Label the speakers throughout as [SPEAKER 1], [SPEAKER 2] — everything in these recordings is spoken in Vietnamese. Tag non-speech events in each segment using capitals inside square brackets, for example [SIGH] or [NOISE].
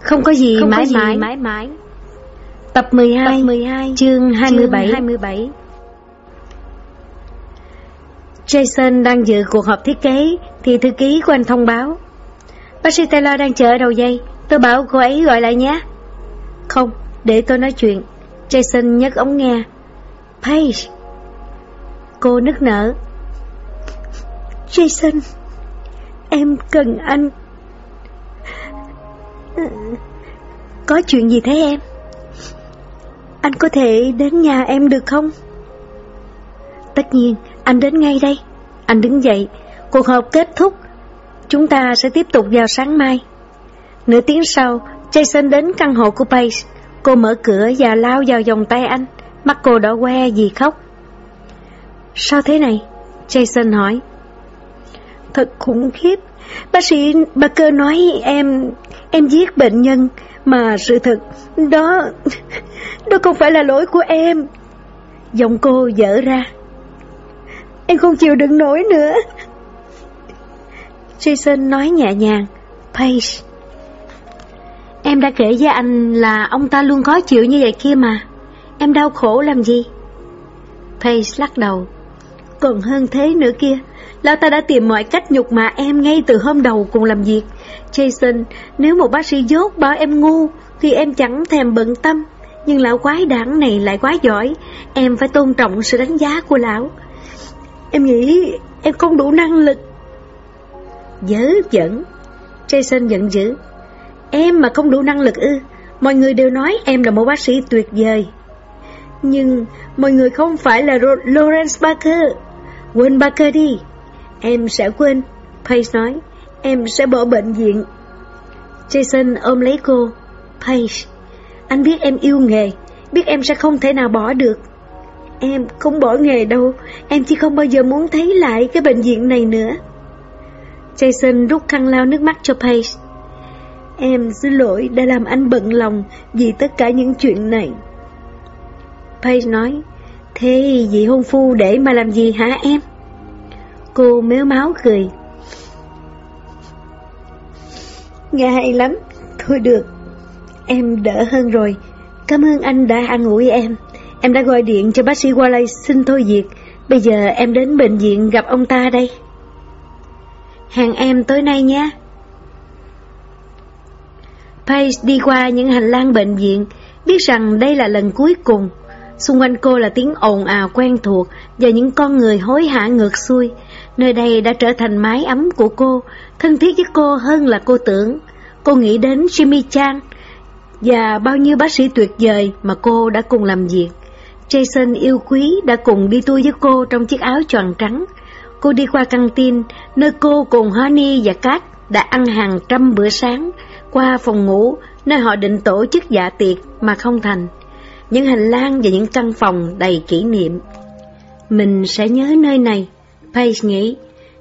[SPEAKER 1] Không có gì
[SPEAKER 2] Không
[SPEAKER 1] mãi
[SPEAKER 2] có gì
[SPEAKER 1] mãi.
[SPEAKER 2] mãi mãi.
[SPEAKER 1] Tập 12,
[SPEAKER 2] Tập 12,
[SPEAKER 1] chương 27.
[SPEAKER 2] chương 27.
[SPEAKER 1] Jason đang dự cuộc họp thiết kế thì thư ký của anh thông báo. Bác sĩ Taylor đang chờ ở đầu dây, tôi bảo cô ấy gọi lại nhé. Không, để tôi nói chuyện. Jason nhấc ống nghe. Paige. Cô nức nở. Jason, em cần anh. Ừ. Có chuyện gì thế em? Anh có thể đến nhà em được không? Tất nhiên, anh đến ngay đây. Anh đứng dậy, cuộc họp kết thúc. Chúng ta sẽ tiếp tục vào sáng mai. Nửa tiếng sau, Jason đến căn hộ của Paige. Cô mở cửa và lao vào vòng tay anh. Mắt cô đỏ que vì khóc. Sao thế này? Jason hỏi. Thật khủng khiếp. Bác sĩ Barker nói em... em giết bệnh nhân. Mà sự thật, đó... đó không phải là lỗi của em. Giọng cô dở ra. Em không chịu đựng nổi nữa. Jason nói nhẹ nhàng. Paige. Em đã kể với anh là ông ta luôn khó chịu như vậy kia mà. Em đau khổ làm gì? Paige lắc đầu. Còn hơn thế nữa kia, lão ta đã tìm mọi cách nhục mạ em ngay từ hôm đầu cùng làm việc. Jason, nếu một bác sĩ dốt bảo em ngu, thì em chẳng thèm bận tâm. Nhưng lão quái đảng này lại quá giỏi, em phải tôn trọng sự đánh giá của lão. Em nghĩ em không đủ năng lực. Dớ dẫn. Jason giận dữ. Em mà không đủ năng lực ư, mọi người đều nói em là một bác sĩ tuyệt vời. Nhưng mọi người không phải là Lawrence Barker. Quên Barker đi. Em sẽ quên. Paige nói, em sẽ bỏ bệnh viện. Jason ôm lấy cô. Paige, anh biết em yêu nghề, biết em sẽ không thể nào bỏ được. Em không bỏ nghề đâu, em chỉ không bao giờ muốn thấy lại cái bệnh viện này nữa. Jason rút khăn lau nước mắt cho Paige. Em xin lỗi đã làm anh bận lòng vì tất cả những chuyện này. Paige nói, thế vị hôn phu để mà làm gì hả em? Cô méo máu cười. Nghe hay lắm, thôi được, em đỡ hơn rồi. Cảm ơn anh đã an ủi em. Em đã gọi điện cho bác sĩ Wallace xin thôi việc. Bây giờ em đến bệnh viện gặp ông ta đây. Hẹn em tối nay nhé. Paige đi qua những hành lang bệnh viện, biết rằng đây là lần cuối cùng. Xung quanh cô là tiếng ồn ào quen thuộc và những con người hối hả ngược xuôi. Nơi đây đã trở thành mái ấm của cô, thân thiết với cô hơn là cô tưởng. Cô nghĩ đến Jimmy Chan và bao nhiêu bác sĩ tuyệt vời mà cô đã cùng làm việc. Jason yêu quý đã cùng đi tour với cô trong chiếc áo tròn trắng. Cô đi qua căng tin, nơi cô cùng Honey và Kat đã ăn hàng trăm bữa sáng, qua phòng ngủ, nơi họ định tổ chức dạ tiệc mà không thành. Những hành lang và những căn phòng đầy kỷ niệm. Mình sẽ nhớ nơi này, Paige nghĩ,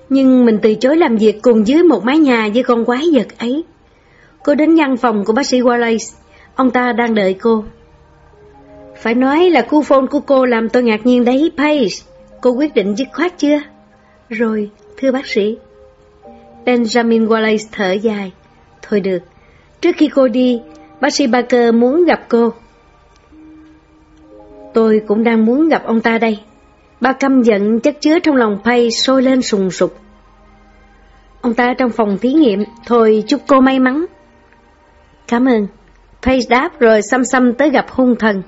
[SPEAKER 1] nhưng mình từ chối làm việc cùng dưới một mái nhà với con quái vật ấy. Cô đến văn phòng của bác sĩ Wallace, ông ta đang đợi cô. Phải nói là cú phone của cô làm tôi ngạc nhiên đấy, Paige. Cô quyết định dứt khoát chưa? Rồi, thưa bác sĩ. Benjamin Wallace thở dài. Thôi được, trước khi cô đi, bác sĩ Barker muốn gặp cô. Tôi cũng đang muốn gặp ông ta đây. Ba căm giận chất chứa trong lòng pay sôi lên sùng sục. Ông ta trong phòng thí nghiệm, thôi chúc cô may mắn. Cảm ơn. pay đáp rồi xăm xăm tới gặp hung thần.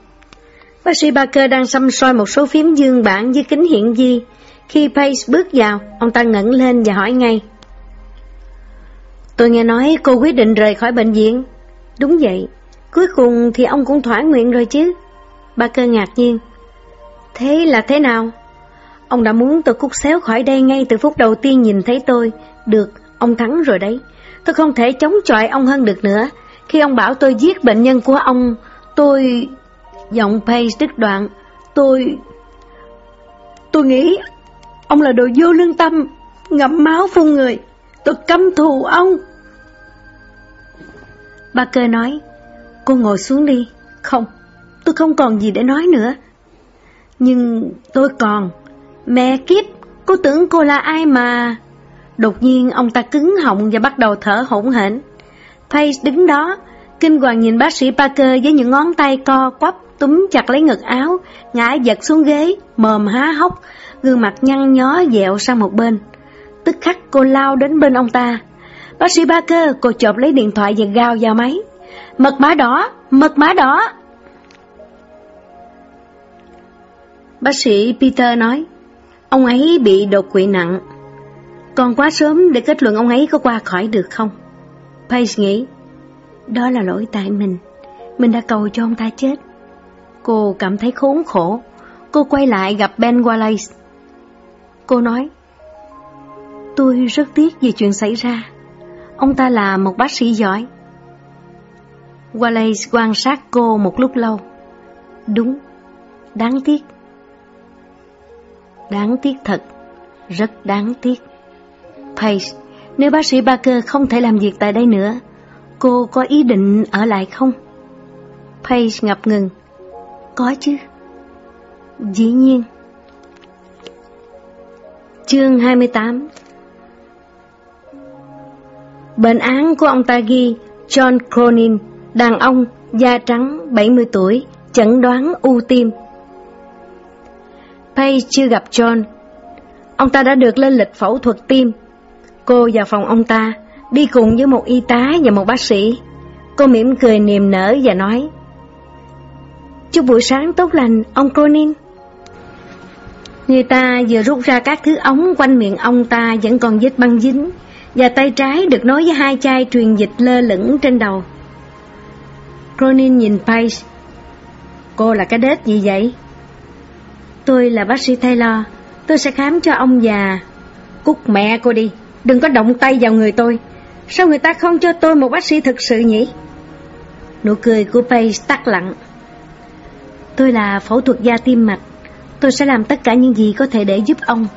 [SPEAKER 1] Bác sĩ Barker đang xăm soi một số phím dương bản dưới kính hiển vi. Khi pay bước vào, ông ta ngẩng lên và hỏi ngay. Tôi nghe nói cô quyết định rời khỏi bệnh viện. Đúng vậy, cuối cùng thì ông cũng thỏa nguyện rồi chứ. Ba cơ ngạc nhiên. Thế là thế nào? Ông đã muốn tôi cút xéo khỏi đây ngay từ phút đầu tiên nhìn thấy tôi. Được, ông thắng rồi đấy. Tôi không thể chống chọi ông hơn được nữa. Khi ông bảo tôi giết bệnh nhân của ông, tôi... Giọng Paige đứt đoạn. Tôi... Tôi nghĩ ông là đồ vô lương tâm, ngậm máu phun người. Tôi căm thù ông. Ba cơ nói, cô ngồi xuống đi. Không, tôi không còn gì để nói nữa. Nhưng tôi còn. Mẹ kiếp, cô tưởng cô là ai mà... Đột nhiên ông ta cứng họng và bắt đầu thở hổn hển. Pace đứng đó, kinh hoàng nhìn bác sĩ Parker với những ngón tay co quắp túm chặt lấy ngực áo, ngã giật xuống ghế, mồm há hốc, gương mặt nhăn nhó dẹo sang một bên. Tức khắc cô lao đến bên ông ta. Bác sĩ Parker, cô chộp lấy điện thoại và gào vào máy. Mật mã đỏ, mật mã đỏ. Bác sĩ Peter nói, ông ấy bị đột quỵ nặng. Còn quá sớm để kết luận ông ấy có qua khỏi được không? Paige nghĩ, đó là lỗi tại mình. Mình đã cầu cho ông ta chết. Cô cảm thấy khốn khổ. Cô quay lại gặp Ben Wallace. Cô nói, tôi rất tiếc về chuyện xảy ra. Ông ta là một bác sĩ giỏi. Wallace quan sát cô một lúc lâu. Đúng, đáng tiếc. Đáng tiếc thật, rất đáng tiếc. Paige, nếu bác sĩ Barker không thể làm việc tại đây nữa, cô có ý định ở lại không? Paige ngập ngừng. Có chứ. Dĩ nhiên. Chương 28 Bệnh án của ông ta ghi John Cronin, đàn ông, da trắng, 70 tuổi, chẩn đoán u tim. Page chưa gặp John. Ông ta đã được lên lịch phẫu thuật tim. Cô vào phòng ông ta, đi cùng với một y tá và một bác sĩ. Cô mỉm cười niềm nở và nói Chúc buổi sáng tốt lành, ông Cronin. Người ta vừa rút ra các thứ ống quanh miệng ông ta vẫn còn vết băng dính, và tay trái được nối với hai chai truyền dịch lơ lửng trên đầu. Cronin nhìn Page. Cô là cái đết gì vậy? Tôi là bác sĩ Taylor, tôi sẽ khám cho ông già. Cút mẹ cô đi, đừng có động tay vào người tôi. Sao người ta không cho tôi một bác sĩ thực sự nhỉ? Nụ cười của Paige tắt lặng. Tôi là phẫu thuật gia tim mạch. Tôi sẽ làm tất cả những gì có thể để giúp ông.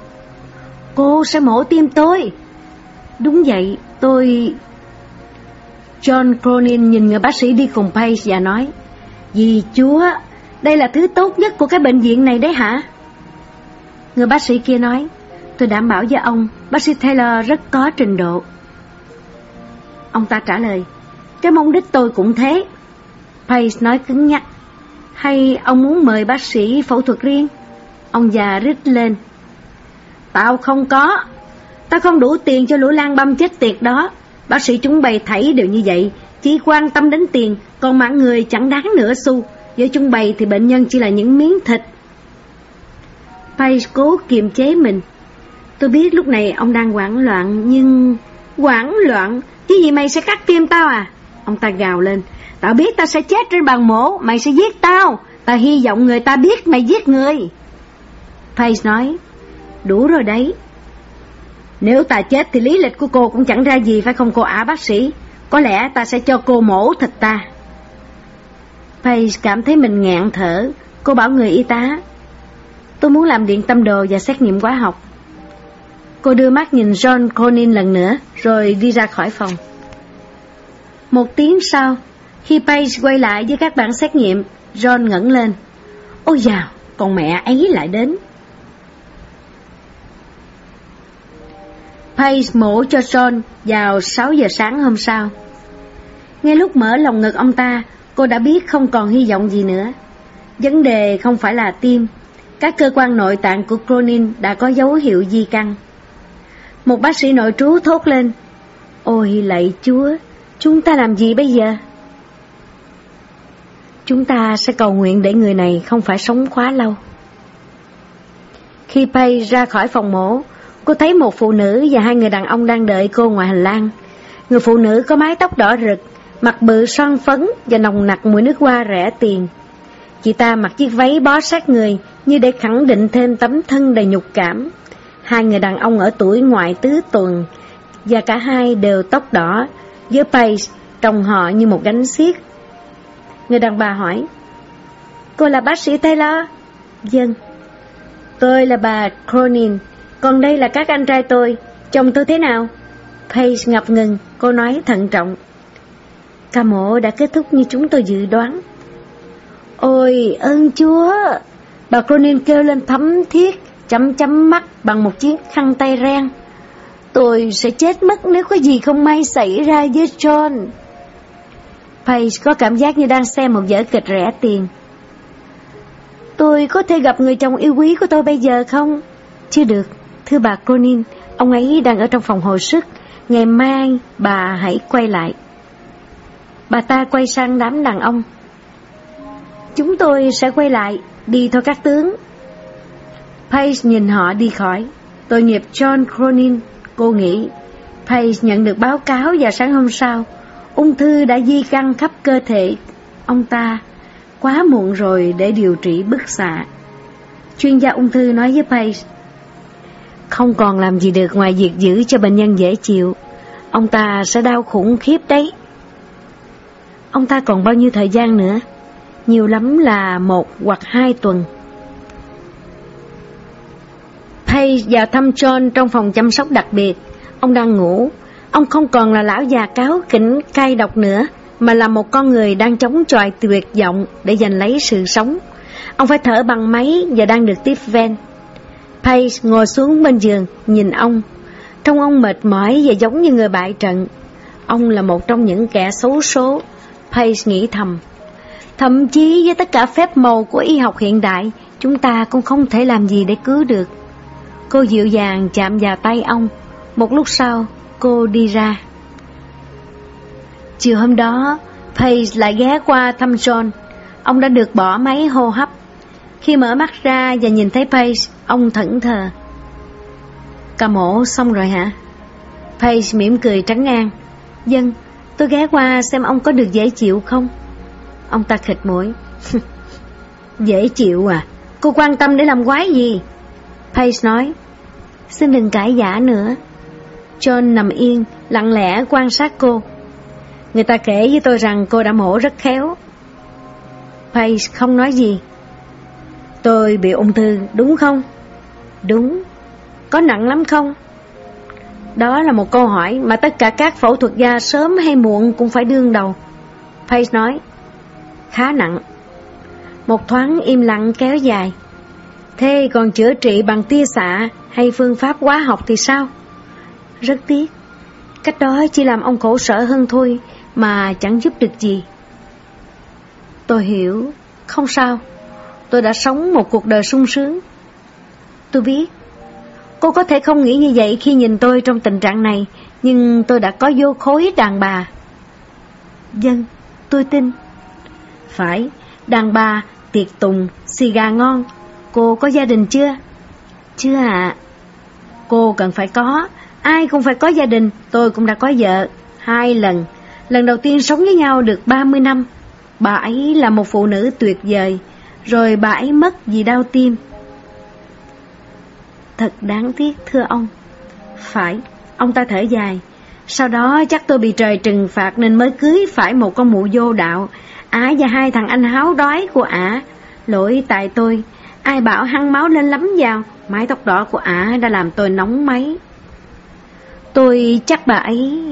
[SPEAKER 1] Cô sẽ mổ tim tôi. Đúng vậy, tôi... John Cronin nhìn người bác sĩ đi cùng Paige và nói, vì chúa, đây là thứ tốt nhất của cái bệnh viện này đấy hả? Người bác sĩ kia nói, tôi đảm bảo với ông, bác sĩ Taylor rất có trình độ. Ông ta trả lời, cái mong đích tôi cũng thế. Pace nói cứng nhắc, hay ông muốn mời bác sĩ phẫu thuật riêng? Ông già rít lên. Tao không có, tao không đủ tiền cho lũ lang băm chết tiệt đó. Bác sĩ chúng bày thảy đều như vậy, chỉ quan tâm đến tiền, còn mạng người chẳng đáng nửa xu. Với chúng bày thì bệnh nhân chỉ là những miếng thịt. Page cố kiềm chế mình. Tôi biết lúc này ông đang hoảng loạn, nhưng... Hoảng loạn? Chứ gì mày sẽ cắt tim tao à? Ông ta gào lên. Tao biết tao sẽ chết trên bàn mổ, mày sẽ giết tao. Tao hy vọng người ta biết mày giết người. Pace nói, đủ rồi đấy. Nếu ta chết thì lý lịch của cô cũng chẳng ra gì phải không cô ả bác sĩ? Có lẽ ta sẽ cho cô mổ thịt ta. Page cảm thấy mình ngạn thở. Cô bảo người y tá, tôi muốn làm điện tâm đồ và xét nghiệm hóa học. Cô đưa mắt nhìn John Conin lần nữa, rồi đi ra khỏi phòng. Một tiếng sau, khi Page quay lại với các bản xét nghiệm, John ngẩng lên. Ôi dào, con mẹ ấy lại đến. Page mổ cho John vào 6 giờ sáng hôm sau. Ngay lúc mở lòng ngực ông ta, cô đã biết không còn hy vọng gì nữa. Vấn đề không phải là tim, các cơ quan nội tạng của Cronin đã có dấu hiệu di căn. Một bác sĩ nội trú thốt lên, Ôi lạy chúa, chúng ta làm gì bây giờ? Chúng ta sẽ cầu nguyện để người này không phải sống quá lâu. Khi Pay ra khỏi phòng mổ, cô thấy một phụ nữ và hai người đàn ông đang đợi cô ngoài hành lang. Người phụ nữ có mái tóc đỏ rực, mặt bự son phấn và nồng nặc mùi nước hoa rẻ tiền. Chị ta mặc chiếc váy bó sát người như để khẳng định thêm tấm thân đầy nhục cảm. Hai người đàn ông ở tuổi ngoại tứ tuần và cả hai đều tóc đỏ, với Pace trông họ như một gánh xiết. Người đàn bà hỏi, Cô là bác sĩ Taylor? Dân. Tôi là bà Cronin, còn đây là các anh trai tôi, chồng tôi thế nào? Pace ngập ngừng, cô nói thận trọng. Ca mổ đã kết thúc như chúng tôi dự đoán. Ôi, ơn Chúa! Bà Cronin kêu lên thấm thiết, chấm chấm mắt bằng một chiếc khăn tay ren. Tôi sẽ chết mất nếu có gì không may xảy ra với John. Page có cảm giác như đang xem một vở kịch rẻ tiền. Tôi có thể gặp người chồng yêu quý của tôi bây giờ không? Chưa được, thưa bà Cronin, ông ấy đang ở trong phòng hồi sức. Ngày mai bà hãy quay lại. Bà ta quay sang đám đàn ông. Chúng tôi sẽ quay lại, đi thôi các tướng. Page nhìn họ đi khỏi. Tội nghiệp John Cronin, cô nghĩ. Page nhận được báo cáo vào sáng hôm sau. Ung thư đã di căn khắp cơ thể ông ta. Quá muộn rồi để điều trị bức xạ. Chuyên gia ung thư nói với Page. Không còn làm gì được ngoài việc giữ cho bệnh nhân dễ chịu. Ông ta sẽ đau khủng khiếp đấy. Ông ta còn bao nhiêu thời gian nữa? Nhiều lắm là một hoặc hai tuần. Page vào thăm John trong phòng chăm sóc đặc biệt. Ông đang ngủ. Ông không còn là lão già cáo kỉnh cay độc nữa, mà là một con người đang chống chọi tuyệt vọng để giành lấy sự sống. Ông phải thở bằng máy và đang được tiếp ven. Page ngồi xuống bên giường, nhìn ông. Trông ông mệt mỏi và giống như người bại trận. Ông là một trong những kẻ xấu số. Page nghĩ thầm. Thậm chí với tất cả phép màu của y học hiện đại, chúng ta cũng không thể làm gì để cứu được. Cô dịu dàng chạm vào tay ông. Một lúc sau, cô đi ra. Chiều hôm đó, Page lại ghé qua thăm John. Ông đã được bỏ máy hô hấp. Khi mở mắt ra và nhìn thấy Page, ông thẫn thờ. Ca mổ xong rồi hả? Page mỉm cười trắng vâng. ngang. Dân, tôi ghé qua xem ông có được dễ chịu không? Ông ta khịt mũi. [LAUGHS] dễ chịu à? Cô quan tâm để làm quái gì? Page nói. Xin đừng cãi giả nữa. John nằm yên, lặng lẽ quan sát cô. Người ta kể với tôi rằng cô đã mổ rất khéo. Page không nói gì. Tôi bị ung thư, đúng không? Đúng. Có nặng lắm không? Đó là một câu hỏi mà tất cả các phẫu thuật gia sớm hay muộn cũng phải đương đầu. Page nói, khá nặng. Một thoáng im lặng kéo dài. Thế còn chữa trị bằng tia xạ hay phương pháp hóa học thì sao? Rất tiếc, cách đó chỉ làm ông khổ sở hơn thôi mà chẳng giúp được gì. Tôi hiểu, không sao, tôi đã sống một cuộc đời sung sướng. Tôi biết, cô có thể không nghĩ như vậy khi nhìn tôi trong tình trạng này, nhưng tôi đã có vô khối đàn bà. Dân, tôi tin. Phải, đàn bà, tiệc tùng, xì gà ngon. Cô có gia đình chưa? Chưa ạ. À. Cô cần phải có, ai cũng phải có gia đình, tôi cũng đã có vợ, hai lần. Lần đầu tiên sống với nhau được 30 năm. Bà ấy là một phụ nữ tuyệt vời, rồi bà ấy mất vì đau tim. Thật đáng tiếc thưa ông. Phải, ông ta thở dài. Sau đó chắc tôi bị trời trừng phạt nên mới cưới phải một con mụ vô đạo. Ả và hai thằng anh háo đói của ả. Lỗi tại tôi, ai bảo hăng máu lên lắm vào, mái tóc đỏ của ả đã làm tôi nóng máy. Tôi chắc bà ấy...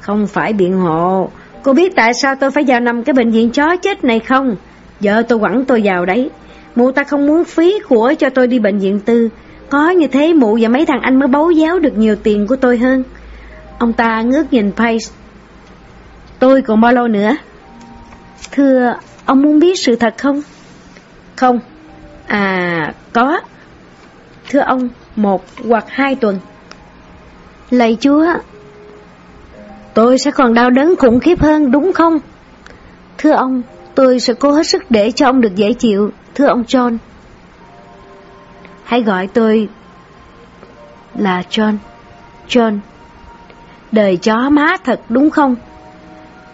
[SPEAKER 1] Không phải biện hộ. Cô biết tại sao tôi phải vào nằm cái bệnh viện chó chết này không? Vợ tôi quẳng tôi vào đấy. Mụ ta không muốn phí của cho tôi đi bệnh viện tư. Có như thế mụ và mấy thằng anh mới bấu giáo được nhiều tiền của tôi hơn. Ông ta ngước nhìn Pace. Tôi còn bao lâu nữa? Thưa, ông muốn biết sự thật không? Không. À, có. Thưa ông, một hoặc hai tuần. Lạy Chúa, tôi sẽ còn đau đớn khủng khiếp hơn đúng không? Thưa ông, tôi sẽ cố hết sức để cho ông được dễ chịu, thưa ông John. Hãy gọi tôi là John. John, đời chó má thật đúng không?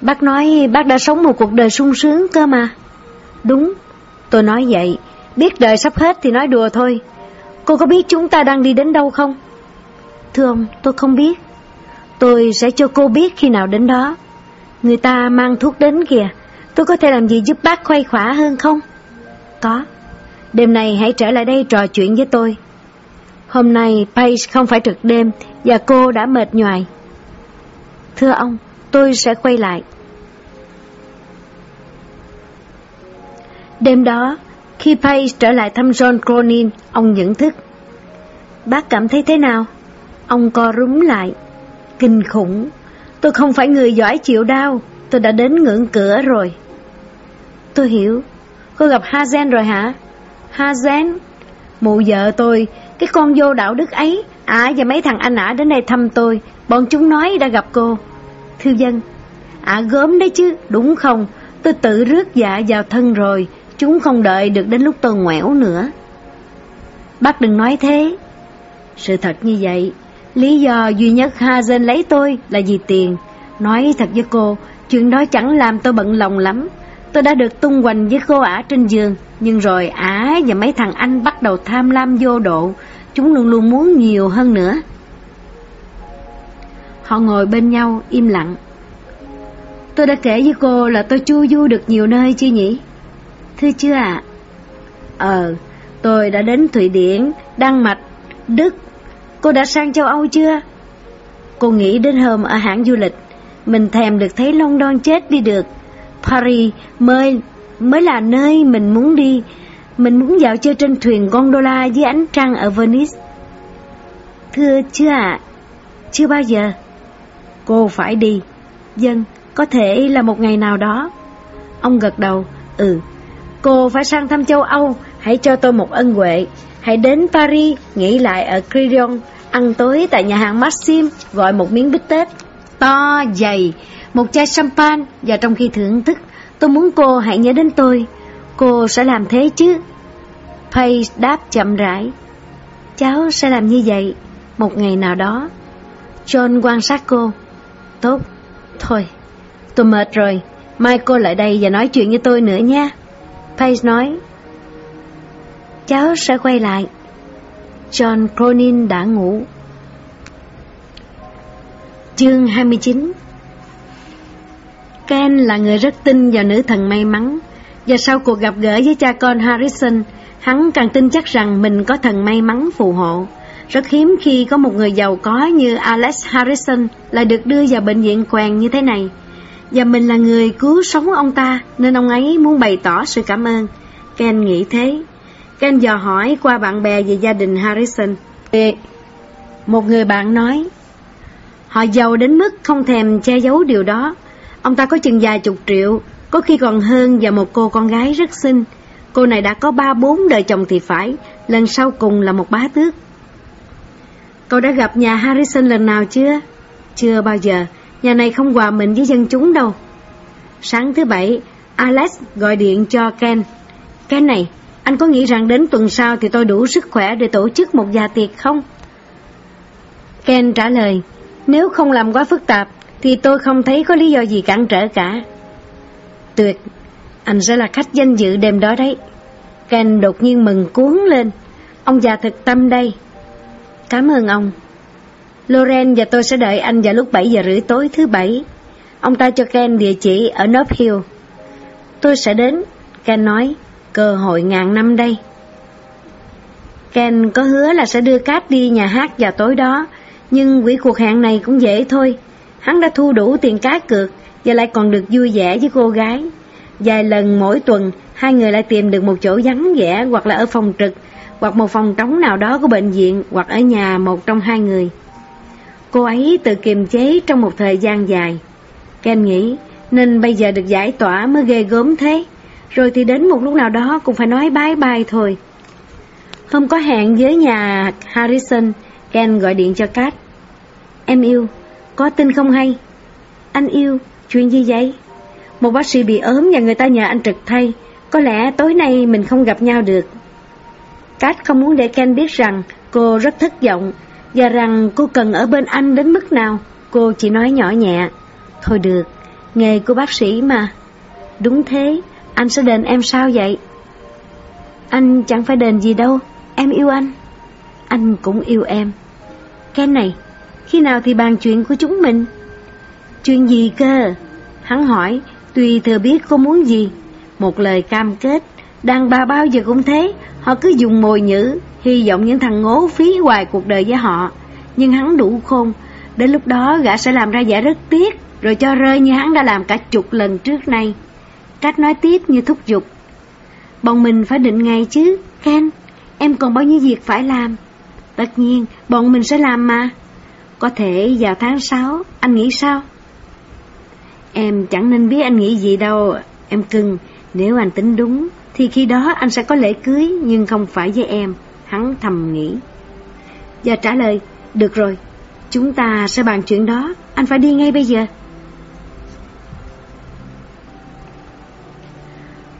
[SPEAKER 1] Bác nói bác đã sống một cuộc đời sung sướng cơ mà. Đúng, tôi nói vậy, biết đời sắp hết thì nói đùa thôi. Cô có biết chúng ta đang đi đến đâu không? Thưa ông, tôi không biết. Tôi sẽ cho cô biết khi nào đến đó. Người ta mang thuốc đến kìa. Tôi có thể làm gì giúp bác khuây khỏa hơn không? Có. Đêm nay hãy trở lại đây trò chuyện với tôi. Hôm nay Paige không phải trực đêm và cô đã mệt nhoài. Thưa ông, tôi sẽ quay lại. Đêm đó, khi Paige trở lại thăm John Cronin, ông nhận thức. Bác cảm thấy thế nào? Ông co rúm lại. Kinh khủng. Tôi không phải người giỏi chịu đau. Tôi đã đến ngưỡng cửa rồi. Tôi hiểu. Cô gặp Hazen rồi hả? Hazen? Mụ vợ tôi, cái con vô đạo đức ấy, ả và mấy thằng anh ả đến đây thăm tôi. Bọn chúng nói đã gặp cô. Thư dân, ả gớm đấy chứ, đúng không? Tôi tự rước dạ vào thân rồi, chúng không đợi được đến lúc tôi ngoẻo nữa. Bác đừng nói thế. Sự thật như vậy, lý do duy nhất Hazen lấy tôi là vì tiền. Nói thật với cô, chuyện đó chẳng làm tôi bận lòng lắm. Tôi đã được tung hoành với cô ả trên giường, nhưng rồi ả và mấy thằng anh bắt đầu tham lam vô độ, chúng luôn luôn muốn nhiều hơn nữa. Họ ngồi bên nhau, im lặng. Tôi đã kể với cô là tôi chu du được nhiều nơi chưa nhỉ? Thưa chưa ạ? À? Ờ, tôi đã đến Thụy Điển, Đan Mạch, Đức. Cô đã sang châu Âu chưa? Cô nghĩ đến hôm ở hãng du lịch, mình thèm được thấy London chết đi được. Paris mới mới là nơi mình muốn đi. Mình muốn dạo chơi trên thuyền gondola dưới ánh trăng ở Venice. Thưa chưa ạ? À? Chưa bao giờ. Cô phải đi. Dân, có thể là một ngày nào đó. Ông gật đầu, ừ. Cô phải sang thăm châu Âu, hãy cho tôi một ân huệ. Hãy đến Paris, nghỉ lại ở Crillon, ăn tối tại nhà hàng Maxim, gọi một miếng bít tết. To, dày, một chai champagne, và trong khi thưởng thức, tôi muốn cô hãy nhớ đến tôi. Cô sẽ làm thế chứ? Paige đáp chậm rãi. Cháu sẽ làm như vậy, một ngày nào đó. John quan sát cô. Tốt, thôi, tôi mệt rồi, mai cô lại đây và nói chuyện với tôi nữa nha. Paige nói. Cháu sẽ quay lại. John Cronin đã ngủ. Chương 29 Ken là người rất tin vào nữ thần may mắn, và sau cuộc gặp gỡ với cha con Harrison, hắn càng tin chắc rằng mình có thần may mắn phù hộ. Rất hiếm khi có một người giàu có như Alex Harrison lại được đưa vào bệnh viện quen như thế này. Và mình là người cứu sống ông ta, nên ông ấy muốn bày tỏ sự cảm ơn. Ken nghĩ thế. Ken dò hỏi qua bạn bè về gia đình Harrison. Một người bạn nói, họ giàu đến mức không thèm che giấu điều đó. Ông ta có chừng vài chục triệu, có khi còn hơn và một cô con gái rất xinh. Cô này đã có ba bốn đời chồng thì phải, lần sau cùng là một bá tước. Cậu đã gặp nhà Harrison lần nào chưa? Chưa bao giờ, nhà này không hòa mình với dân chúng đâu. Sáng thứ bảy, Alex gọi điện cho Ken. Ken này, anh có nghĩ rằng đến tuần sau thì tôi đủ sức khỏe để tổ chức một gia tiệc không? Ken trả lời, nếu không làm quá phức tạp, thì tôi không thấy có lý do gì cản trở cả. Tuyệt, anh sẽ là khách danh dự đêm đó đấy. Ken đột nhiên mừng cuốn lên. Ông già thực tâm đây. Cảm ơn ông. Loren và tôi sẽ đợi anh vào lúc 7 giờ rưỡi tối thứ bảy. Ông ta cho Ken địa chỉ ở North Hill. Tôi sẽ đến, Ken nói, cơ hội ngàn năm đây. Ken có hứa là sẽ đưa Cát đi nhà hát vào tối đó, nhưng quỹ cuộc hẹn này cũng dễ thôi. Hắn đã thu đủ tiền cá cược và lại còn được vui vẻ với cô gái. Vài lần mỗi tuần, hai người lại tìm được một chỗ vắng vẻ hoặc là ở phòng trực, hoặc một phòng trống nào đó của bệnh viện, hoặc ở nhà một trong hai người. Cô ấy tự kiềm chế trong một thời gian dài. Ken nghĩ, nên bây giờ được giải tỏa mới ghê gớm thế. Rồi thì đến một lúc nào đó cũng phải nói bye bye thôi. Hôm có hẹn với nhà Harrison, Ken gọi điện cho Kat. Em yêu, có tin không hay? Anh yêu, chuyện gì vậy? Một bác sĩ bị ốm và người ta nhờ anh trực thay. Có lẽ tối nay mình không gặp nhau được. Kat không muốn để Ken biết rằng cô rất thất vọng và rằng cô cần ở bên anh đến mức nào. Cô chỉ nói nhỏ nhẹ. Thôi được, nghề của bác sĩ mà. Đúng thế, anh sẽ đền em sao vậy? Anh chẳng phải đền gì đâu, em yêu anh. Anh cũng yêu em. Ken này, khi nào thì bàn chuyện của chúng mình? Chuyện gì cơ? Hắn hỏi, tuy thừa biết cô muốn gì. Một lời cam kết, đàn bà bao giờ cũng thế, họ cứ dùng mồi nhữ, hy vọng những thằng ngố phí hoài cuộc đời với họ. Nhưng hắn đủ khôn, đến lúc đó gã sẽ làm ra vẻ rất tiếc, rồi cho rơi như hắn đã làm cả chục lần trước nay. Cách nói tiếp như thúc giục. Bọn mình phải định ngày chứ, Ken, em còn bao nhiêu việc phải làm. Tất nhiên, bọn mình sẽ làm mà. Có thể vào tháng 6, anh nghĩ sao? Em chẳng nên biết anh nghĩ gì đâu, em cưng. Nếu anh tính đúng, thì khi đó anh sẽ có lễ cưới, nhưng không phải với em. Hắn thầm nghĩ. Và trả lời, được rồi, chúng ta sẽ bàn chuyện đó, anh phải đi ngay bây giờ.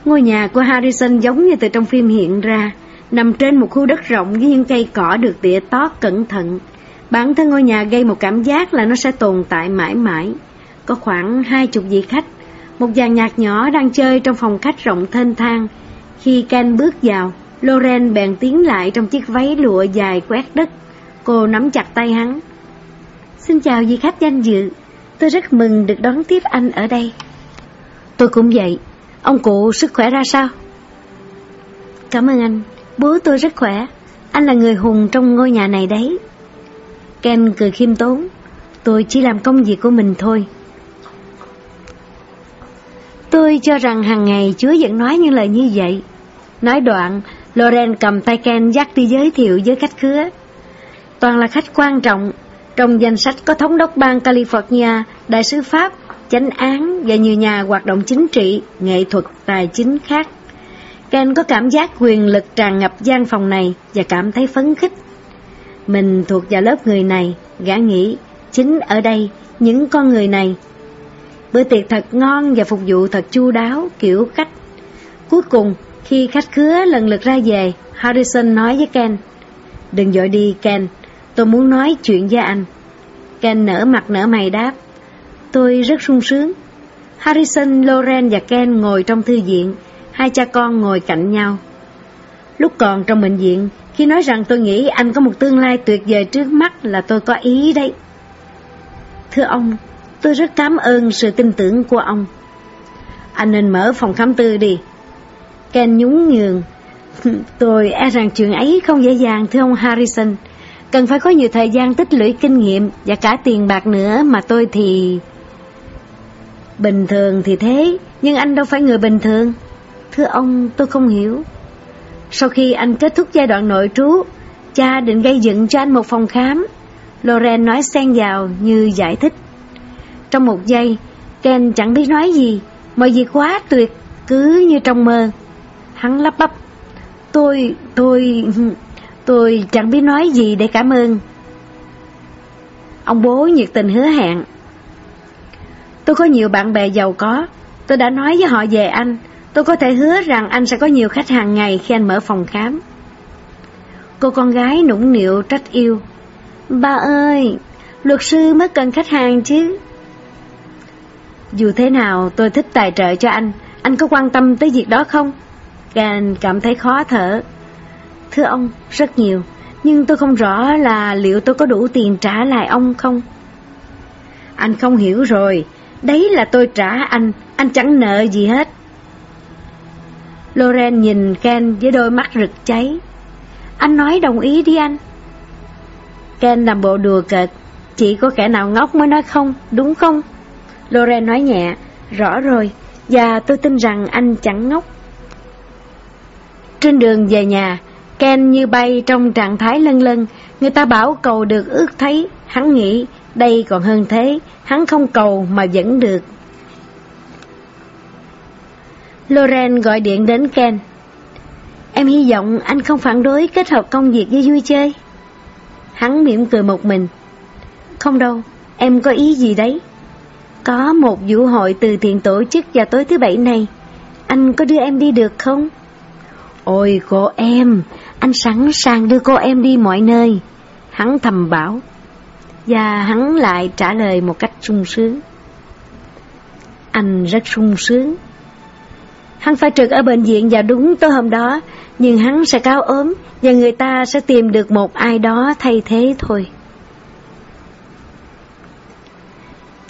[SPEAKER 1] Ngôi nhà của Harrison giống như từ trong phim hiện ra, nằm trên một khu đất rộng với những cây cỏ được tỉa tót cẩn thận. Bản thân ngôi nhà gây một cảm giác là nó sẽ tồn tại mãi mãi. Có khoảng hai chục vị khách, một dàn nhạc nhỏ đang chơi trong phòng khách rộng thênh thang. Khi Ken bước vào, Loren bèn tiến lại trong chiếc váy lụa dài quét đất. Cô nắm chặt tay hắn. Xin chào vị khách danh dự, tôi rất mừng được đón tiếp anh ở đây. Tôi cũng vậy, ông cụ sức khỏe ra sao? Cảm ơn anh, bố tôi rất khỏe, anh là người hùng trong ngôi nhà này đấy. Ken cười khiêm tốn, tôi chỉ làm công việc của mình thôi. Tôi cho rằng hàng ngày Chúa vẫn nói những lời như vậy. Nói đoạn, Loren cầm tay Ken dắt đi giới thiệu với khách khứa. Toàn là khách quan trọng, trong danh sách có thống đốc bang California, đại sứ Pháp, chánh án và nhiều nhà hoạt động chính trị, nghệ thuật, tài chính khác. Ken có cảm giác quyền lực tràn ngập gian phòng này và cảm thấy phấn khích. Mình thuộc vào lớp người này, gã nghĩ, chính ở đây, những con người này. Bữa tiệc thật ngon và phục vụ thật chu đáo, kiểu cách. Cuối cùng, khi khách khứa lần lượt ra về, Harrison nói với Ken, Đừng dội đi, Ken, tôi muốn nói chuyện với anh. Ken nở mặt nở mày đáp, Tôi rất sung sướng. Harrison, Loren và Ken ngồi trong thư viện, hai cha con ngồi cạnh nhau. Lúc còn trong bệnh viện, khi nói rằng tôi nghĩ anh có một tương lai tuyệt vời trước mắt là tôi có ý đấy. Thưa ông, tôi rất cảm ơn sự tin tưởng của ông. Anh nên mở phòng khám tư đi. Ken nhún nhường. [LAUGHS] Tôi e rằng chuyện ấy không dễ dàng thưa ông Harrison. Cần phải có nhiều thời gian tích lũy kinh nghiệm và cả tiền bạc nữa mà tôi thì... Bình thường thì thế, nhưng anh đâu phải người bình thường. Thưa ông, tôi không hiểu. Sau khi anh kết thúc giai đoạn nội trú, cha định gây dựng cho anh một phòng khám. Loren nói xen vào như giải thích. Trong một giây, Ken chẳng biết nói gì, mọi việc quá tuyệt, cứ như trong mơ. Hắn lắp bắp. Tôi, tôi, [LAUGHS] tôi chẳng biết nói gì để cảm ơn. Ông bố nhiệt tình hứa hẹn. Tôi có nhiều bạn bè giàu có, tôi đã nói với họ về anh, tôi có thể hứa rằng anh sẽ có nhiều khách hàng ngày khi anh mở phòng khám. Cô con gái nũng nịu trách yêu. Ba ơi, luật sư mới cần khách hàng chứ. Dù thế nào tôi thích tài trợ cho anh, anh có quan tâm tới việc đó không? Gan cảm thấy khó thở. Thưa ông, rất nhiều, nhưng tôi không rõ là liệu tôi có đủ tiền trả lại ông không? Anh không hiểu rồi, đấy là tôi trả anh, anh chẳng nợ gì hết. Loren nhìn Ken với đôi mắt rực cháy. Anh nói đồng ý đi anh. Ken làm bộ đùa cợt, chỉ có kẻ nào ngốc mới nói không, đúng không? Loren nói nhẹ, rõ rồi, và tôi tin rằng anh chẳng ngốc. Trên đường về nhà, Ken như bay trong trạng thái lân lân, người ta bảo cầu được ước thấy, hắn nghĩ đây còn hơn thế, hắn không cầu mà vẫn được. Loren gọi điện đến Ken. Em hy vọng anh không phản đối kết hợp công việc với vui chơi. Hắn mỉm cười một mình. Không đâu, em có ý gì đấy? Có một vũ hội từ thiện tổ chức vào tối thứ bảy này. Anh có đưa em đi được không? Ôi cô em, anh sẵn sàng đưa cô em đi mọi nơi. Hắn thầm bảo. Và hắn lại trả lời một cách sung sướng. Anh rất sung sướng. Hắn phải trực ở bệnh viện vào đúng tối hôm đó, nhưng hắn sẽ cao ốm và người ta sẽ tìm được một ai đó thay thế thôi.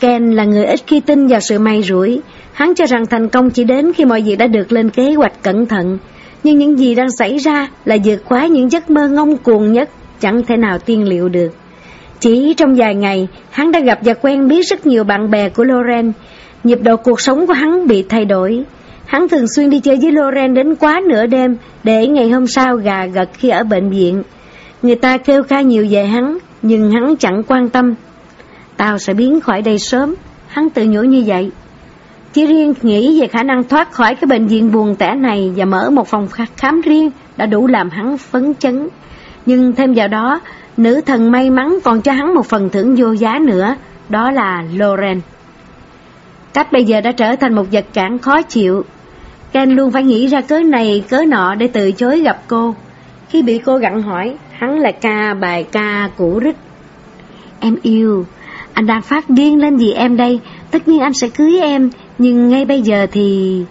[SPEAKER 1] Ken là người ít khi tin vào sự may rủi. Hắn cho rằng thành công chỉ đến khi mọi việc đã được lên kế hoạch cẩn thận. Nhưng những gì đang xảy ra là vượt quá những giấc mơ ngông cuồng nhất, chẳng thể nào tiên liệu được. Chỉ trong vài ngày, hắn đã gặp và quen biết rất nhiều bạn bè của Loren. Nhịp độ cuộc sống của hắn bị thay đổi. Hắn thường xuyên đi chơi với Loren đến quá nửa đêm để ngày hôm sau gà gật khi ở bệnh viện. Người ta kêu ca nhiều về hắn, Nhưng hắn chẳng quan tâm. Tao sẽ biến khỏi đây sớm, hắn tự nhủ như vậy. Chỉ riêng nghĩ về khả năng thoát khỏi cái bệnh viện buồn tẻ này và mở một phòng khám riêng đã đủ làm hắn phấn chấn. Nhưng thêm vào đó, nữ thần may mắn còn cho hắn một phần thưởng vô giá nữa, đó là Loren. Cách bây giờ đã trở thành một vật cản khó chịu. Ken luôn phải nghĩ ra cớ này cớ nọ để từ chối gặp cô. Khi bị cô gặn hỏi, hắn lại ca bài ca cũ rích. Em yêu, anh đang phát điên lên vì em đây, tất nhiên anh sẽ cưới em, nhưng ngay bây giờ thì...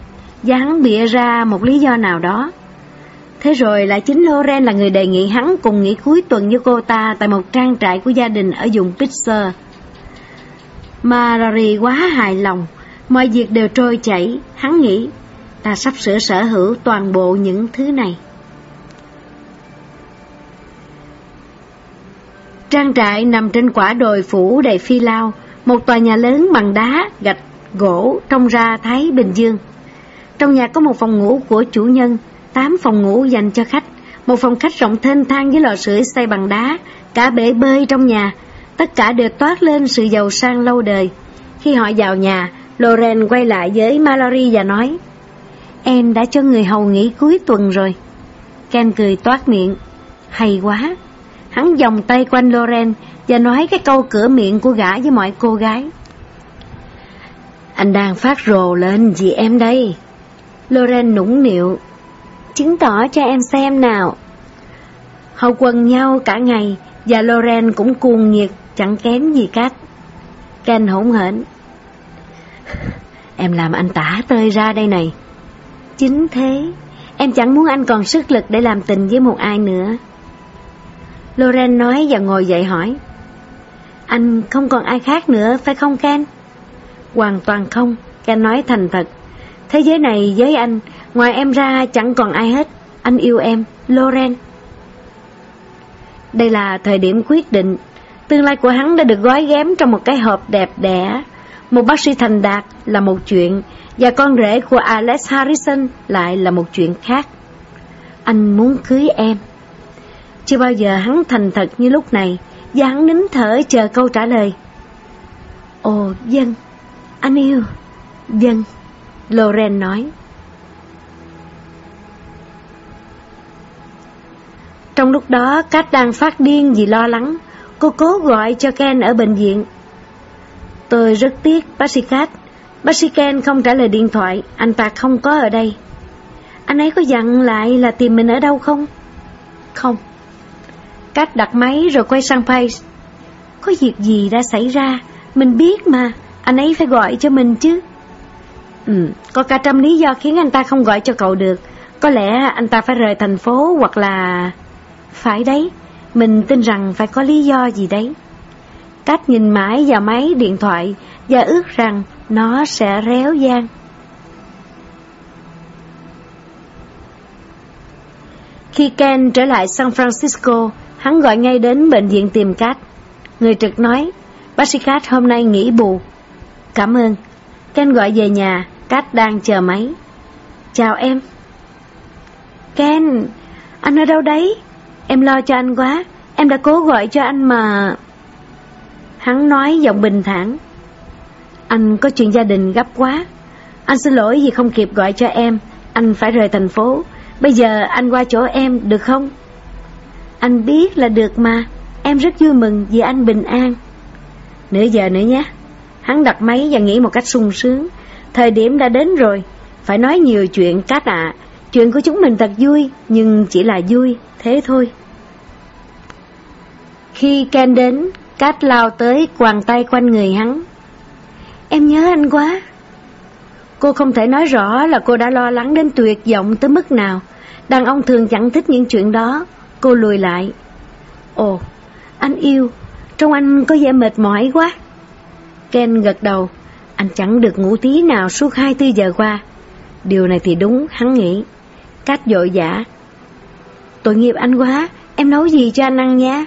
[SPEAKER 1] Và hắn bịa ra một lý do nào đó. Thế rồi lại chính Loren là người đề nghị hắn cùng nghỉ cuối tuần với cô ta tại một trang trại của gia đình ở vùng Pittsburgh. Marjorie quá hài lòng, mọi việc đều trôi chảy, hắn nghĩ ta sắp sửa sở hữu toàn bộ những thứ này. Trang trại nằm trên quả đồi phủ đầy phi lao, một tòa nhà lớn bằng đá, gạch, gỗ trông ra Thái Bình Dương. Trong nhà có một phòng ngủ của chủ nhân, tám phòng ngủ dành cho khách, một phòng khách rộng thênh thang với lò sưởi xây bằng đá, cả bể bơi trong nhà, tất cả đều toát lên sự giàu sang lâu đời. Khi họ vào nhà, Loren quay lại với Mallory và nói, Em đã cho người hầu nghỉ cuối tuần rồi. Ken cười toát miệng, hay quá. Hắn vòng tay quanh Loren và nói cái câu cửa miệng của gã với mọi cô gái. Anh đang phát rồ lên vì em đây. Loren nũng nịu. Chứng tỏ cho em xem nào. Hầu quần nhau cả ngày và Loren cũng cuồng nhiệt chẳng kém gì cách. Ken hỗn hển. [LAUGHS] Em làm anh tả tơi ra đây này. Chính thế, em chẳng muốn anh còn sức lực để làm tình với một ai nữa. Loren nói và ngồi dậy hỏi. Anh không còn ai khác nữa, phải không Ken? Hoàn toàn không, Ken nói thành thật. Thế giới này với anh, ngoài em ra chẳng còn ai hết. Anh yêu em, Loren. Đây là thời điểm quyết định. Tương lai của hắn đã được gói ghém trong một cái hộp đẹp đẽ. Một bác sĩ thành đạt là một chuyện, và con rể của Alex Harrison lại là một chuyện khác. Anh muốn cưới em. Chưa bao giờ hắn thành thật như lúc này, và hắn nín thở chờ câu trả lời. Ồ, dân, anh yêu, dân, Loren nói. Trong lúc đó, Kat đang phát điên vì lo lắng. Cô cố gọi cho Ken ở bệnh viện. Tôi rất tiếc, bác sĩ Kat. Bác sĩ Ken không trả lời điện thoại, anh ta không có ở đây. Anh ấy có dặn lại là tìm mình ở đâu không? Không. Cát đặt máy rồi quay sang Pace. Có việc gì đã xảy ra, mình biết mà, anh ấy phải gọi cho mình chứ. Ừ, có cả trăm lý do khiến anh ta không gọi cho cậu được. Có lẽ anh ta phải rời thành phố hoặc là... Phải đấy, mình tin rằng phải có lý do gì đấy. Cát nhìn mãi vào máy điện thoại và ước rằng nó sẽ réo gian. Khi Ken trở lại San Francisco, hắn gọi ngay đến bệnh viện tìm Cát. Người trực nói, bác sĩ Cát hôm nay nghỉ bù. Cảm ơn. Ken gọi về nhà, Cát đang chờ máy. Chào em. Ken, anh ở đâu đấy? Em lo cho anh quá, em đã cố gọi cho anh mà... Hắn nói giọng bình thản. Anh có chuyện gia đình gấp quá. Anh xin lỗi vì không kịp gọi cho em, anh phải rời thành phố. Bây giờ anh qua chỗ em được không? Anh biết là được mà, em rất vui mừng vì anh bình an. Nửa giờ nữa nhé. Hắn đặt máy và nghĩ một cách sung sướng. Thời điểm đã đến rồi, phải nói nhiều chuyện cát ạ. Chuyện của chúng mình thật vui, nhưng chỉ là vui, thế thôi. Khi Ken đến, Cát lao tới quàng tay quanh người hắn. Em nhớ anh quá. Cô không thể nói rõ là cô đã lo lắng đến tuyệt vọng tới mức nào. Đàn ông thường chẳng thích những chuyện đó. Cô lùi lại. Ồ, anh yêu, trông anh có vẻ mệt mỏi quá. Ken gật đầu. Anh chẳng được ngủ tí nào suốt hai tư giờ qua. Điều này thì đúng, hắn nghĩ. Cát dội dã. Tội nghiệp anh quá, em nấu gì cho anh ăn nhé.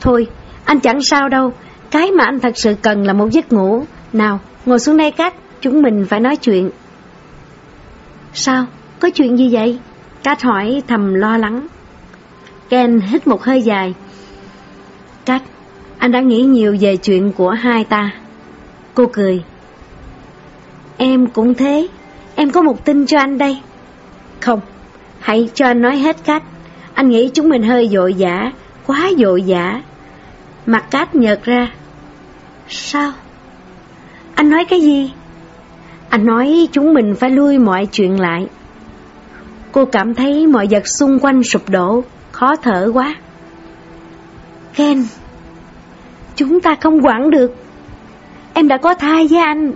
[SPEAKER 1] Thôi, anh chẳng sao đâu, cái mà anh thật sự cần là một giấc ngủ. Nào, ngồi xuống đây Cát, chúng mình phải nói chuyện. Sao? Có chuyện gì vậy? Cát hỏi thầm lo lắng. Ken hít một hơi dài. cát anh đã nghĩ nhiều về chuyện của hai ta. Cô cười. Em cũng thế, em có một tin cho anh đây. Không, hãy cho anh nói hết cát Anh nghĩ chúng mình hơi dội dã, quá dội dã. Mặt cát nhợt ra. Sao? Anh nói cái gì? Anh nói chúng mình phải lui mọi chuyện lại. Cô cảm thấy mọi vật xung quanh sụp đổ, khó thở quá. Ken, chúng ta không quản được. Em đã có thai với anh.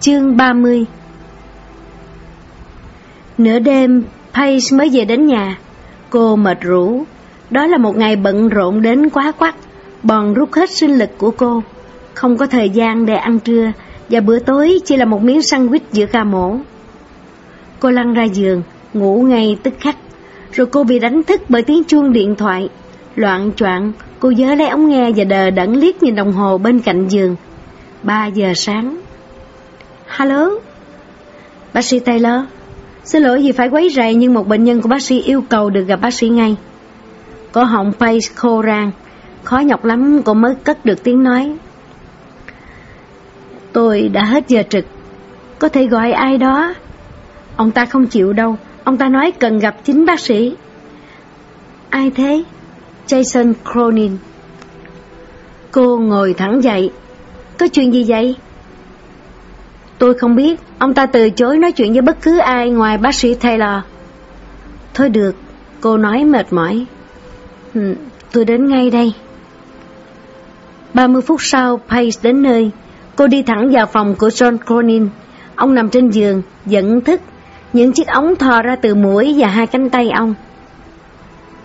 [SPEAKER 1] Chương 30 Nửa đêm, Pace mới về đến nhà. Cô mệt rũ. Đó là một ngày bận rộn đến quá quắt, bòn rút hết sinh lực của cô. Không có thời gian để ăn trưa, và bữa tối chỉ là một miếng sandwich giữa ca mổ. Cô lăn ra giường, ngủ ngay tức khắc, rồi cô bị đánh thức bởi tiếng chuông điện thoại. Loạn choạng, cô nhớ lấy ống nghe và đờ đẫn liếc nhìn đồng hồ bên cạnh giường. 3 giờ sáng. Hello? Bác sĩ Taylor, xin lỗi vì phải quấy rầy nhưng một bệnh nhân của bác sĩ yêu cầu được gặp bác sĩ ngay. Cổ họng Pace khô rang, khó nhọc lắm cô mới cất được tiếng nói. Tôi đã hết giờ trực, có thể gọi ai đó. Ông ta không chịu đâu, ông ta nói cần gặp chính bác sĩ. Ai thế? Jason Cronin. Cô ngồi thẳng dậy. Có chuyện gì vậy? Tôi không biết, ông ta từ chối nói chuyện với bất cứ ai ngoài bác sĩ Taylor. Thôi được, cô nói mệt mỏi. Ừ, tôi đến ngay đây. 30 phút sau, Pace đến nơi. Cô đi thẳng vào phòng của John Cronin. Ông nằm trên giường, giận thức. Những chiếc ống thò ra từ mũi và hai cánh tay ông.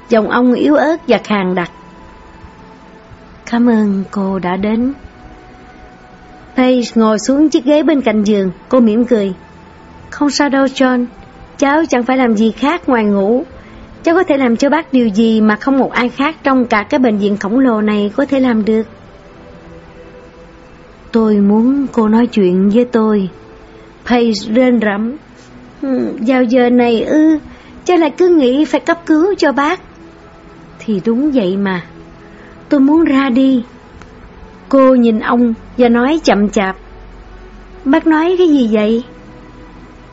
[SPEAKER 1] Giọng ông yếu ớt và khàn đặc. Cảm ơn cô đã đến. Paige ngồi xuống chiếc ghế bên cạnh giường, cô mỉm cười. Không sao đâu John, cháu chẳng phải làm gì khác ngoài ngủ. Cháu có thể làm cho bác điều gì mà không một ai khác trong cả cái bệnh viện khổng lồ này có thể làm được. Tôi muốn cô nói chuyện với tôi. Paige rên rẫm. Ừ, vào giờ này ư, Cha lại cứ nghĩ phải cấp cứu cho bác. Thì đúng vậy mà. Tôi muốn ra đi. Cô nhìn ông và nói chậm chạp. Bác nói cái gì vậy?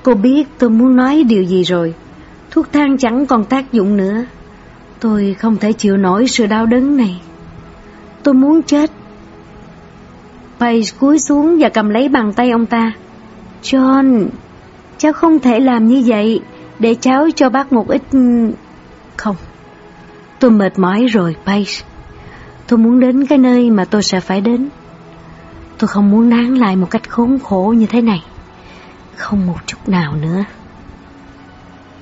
[SPEAKER 1] Cô biết tôi muốn nói điều gì rồi. Thuốc thang chẳng còn tác dụng nữa. Tôi không thể chịu nổi sự đau đớn này. Tôi muốn chết. Paige cúi xuống và cầm lấy bàn tay ông ta. John, cháu không thể làm như vậy, để cháu cho bác một ít... Không, tôi mệt mỏi rồi, Paige. Tôi muốn đến cái nơi mà tôi sẽ phải đến. Tôi không muốn nán lại một cách khốn khổ như thế này. Không một chút nào nữa.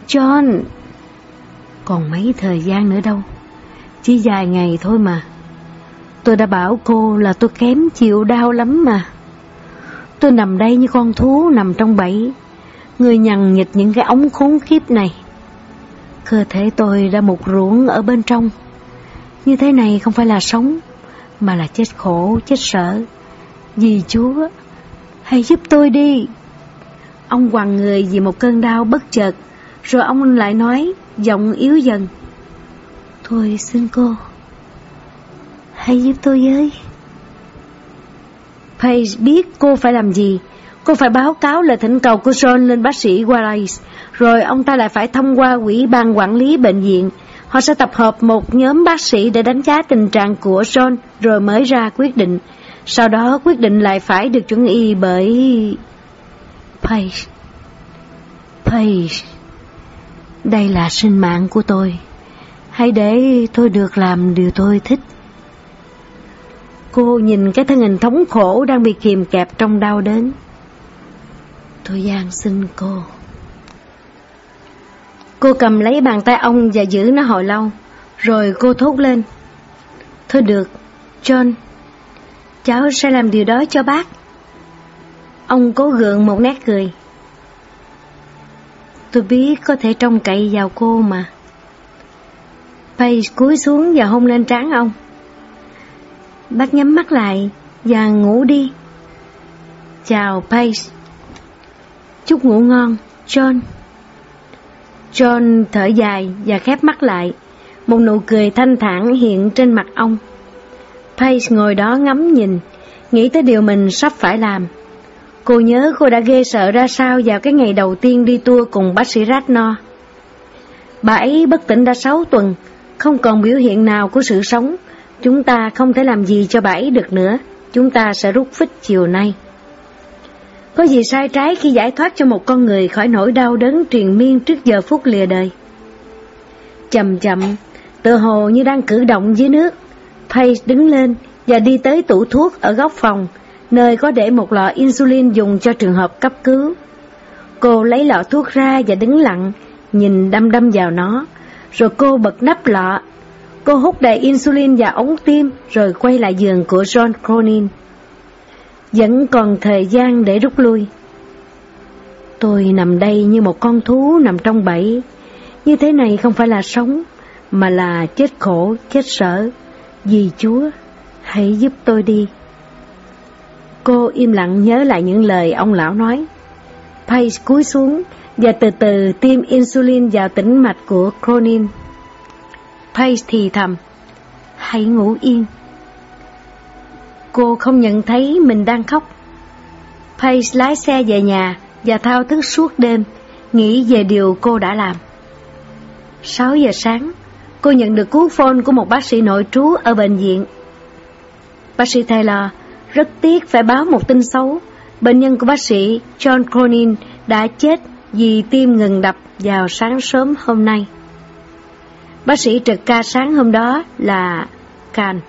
[SPEAKER 1] John, còn mấy thời gian nữa đâu. Chỉ vài ngày thôi mà. Tôi đã bảo cô là tôi kém chịu đau lắm mà. Tôi nằm đây như con thú nằm trong bẫy. Người nhằn nhịt những cái ống khốn khiếp này. Cơ thể tôi đã một ruộng ở bên trong. Như thế này không phải là sống, mà là chết khổ, chết sợ. Vì Chúa, hãy giúp tôi đi. Ông quằn người vì một cơn đau bất chợt, rồi ông lại nói, giọng yếu dần. Thôi xin cô, hãy giúp tôi với. Paige biết cô phải làm gì. Cô phải báo cáo lời thỉnh cầu của John lên bác sĩ Wallace, rồi ông ta lại phải thông qua quỹ ban quản lý bệnh viện Họ sẽ tập hợp một nhóm bác sĩ để đánh giá tình trạng của John rồi mới ra quyết định. Sau đó quyết định lại phải được chuẩn y bởi... Paige. Paige. Đây là sinh mạng của tôi. Hãy để tôi được làm điều tôi thích. Cô nhìn cái thân hình thống khổ đang bị kìm kẹp trong đau đớn. Tôi gian xin cô. Cô cầm lấy bàn tay ông và giữ nó hồi lâu, rồi cô thốt lên. Thôi được, John, cháu sẽ làm điều đó cho bác. Ông cố gượng một nét cười. Tôi biết có thể trông cậy vào cô mà. Paige cúi xuống và hôn lên trán ông. Bác nhắm mắt lại và ngủ đi. Chào Paige. Chúc ngủ ngon, John. John thở dài và khép mắt lại. Một nụ cười thanh thản hiện trên mặt ông. Pace ngồi đó ngắm nhìn, nghĩ tới điều mình sắp phải làm. Cô nhớ cô đã ghê sợ ra sao vào cái ngày đầu tiên đi tour cùng bác sĩ Ratno. Bà ấy bất tỉnh đã sáu tuần, không còn biểu hiện nào của sự sống. Chúng ta không thể làm gì cho bà ấy được nữa, chúng ta sẽ rút phích chiều nay. Có gì sai trái khi giải thoát cho một con người khỏi nỗi đau đớn triền miên trước giờ phút lìa đời? Chậm chậm, tự hồ như đang cử động dưới nước, thay đứng lên và đi tới tủ thuốc ở góc phòng, nơi có để một lọ insulin dùng cho trường hợp cấp cứu. Cô lấy lọ thuốc ra và đứng lặng, nhìn đăm đăm vào nó, rồi cô bật nắp lọ. Cô hút đầy insulin vào ống tim, rồi quay lại giường của John Cronin. Vẫn còn thời gian để rút lui. Tôi nằm đây như một con thú nằm trong bẫy. Như thế này không phải là sống, mà là chết khổ, chết sợ. Vì Chúa, hãy giúp tôi đi. Cô im lặng nhớ lại những lời ông lão nói. Pace cúi xuống và từ từ tiêm insulin vào tĩnh mạch của Cronin. Pace thì thầm, hãy ngủ yên. Cô không nhận thấy mình đang khóc. Pace lái xe về nhà và thao thức suốt đêm, nghĩ về điều cô đã làm. 6 giờ sáng, cô nhận được cú phone của một bác sĩ nội trú ở bệnh viện. Bác sĩ Taylor rất tiếc phải báo một tin xấu. Bệnh nhân của bác sĩ John Cronin đã chết vì tim ngừng đập vào sáng sớm hôm nay. Bác sĩ trực ca sáng hôm đó là Can.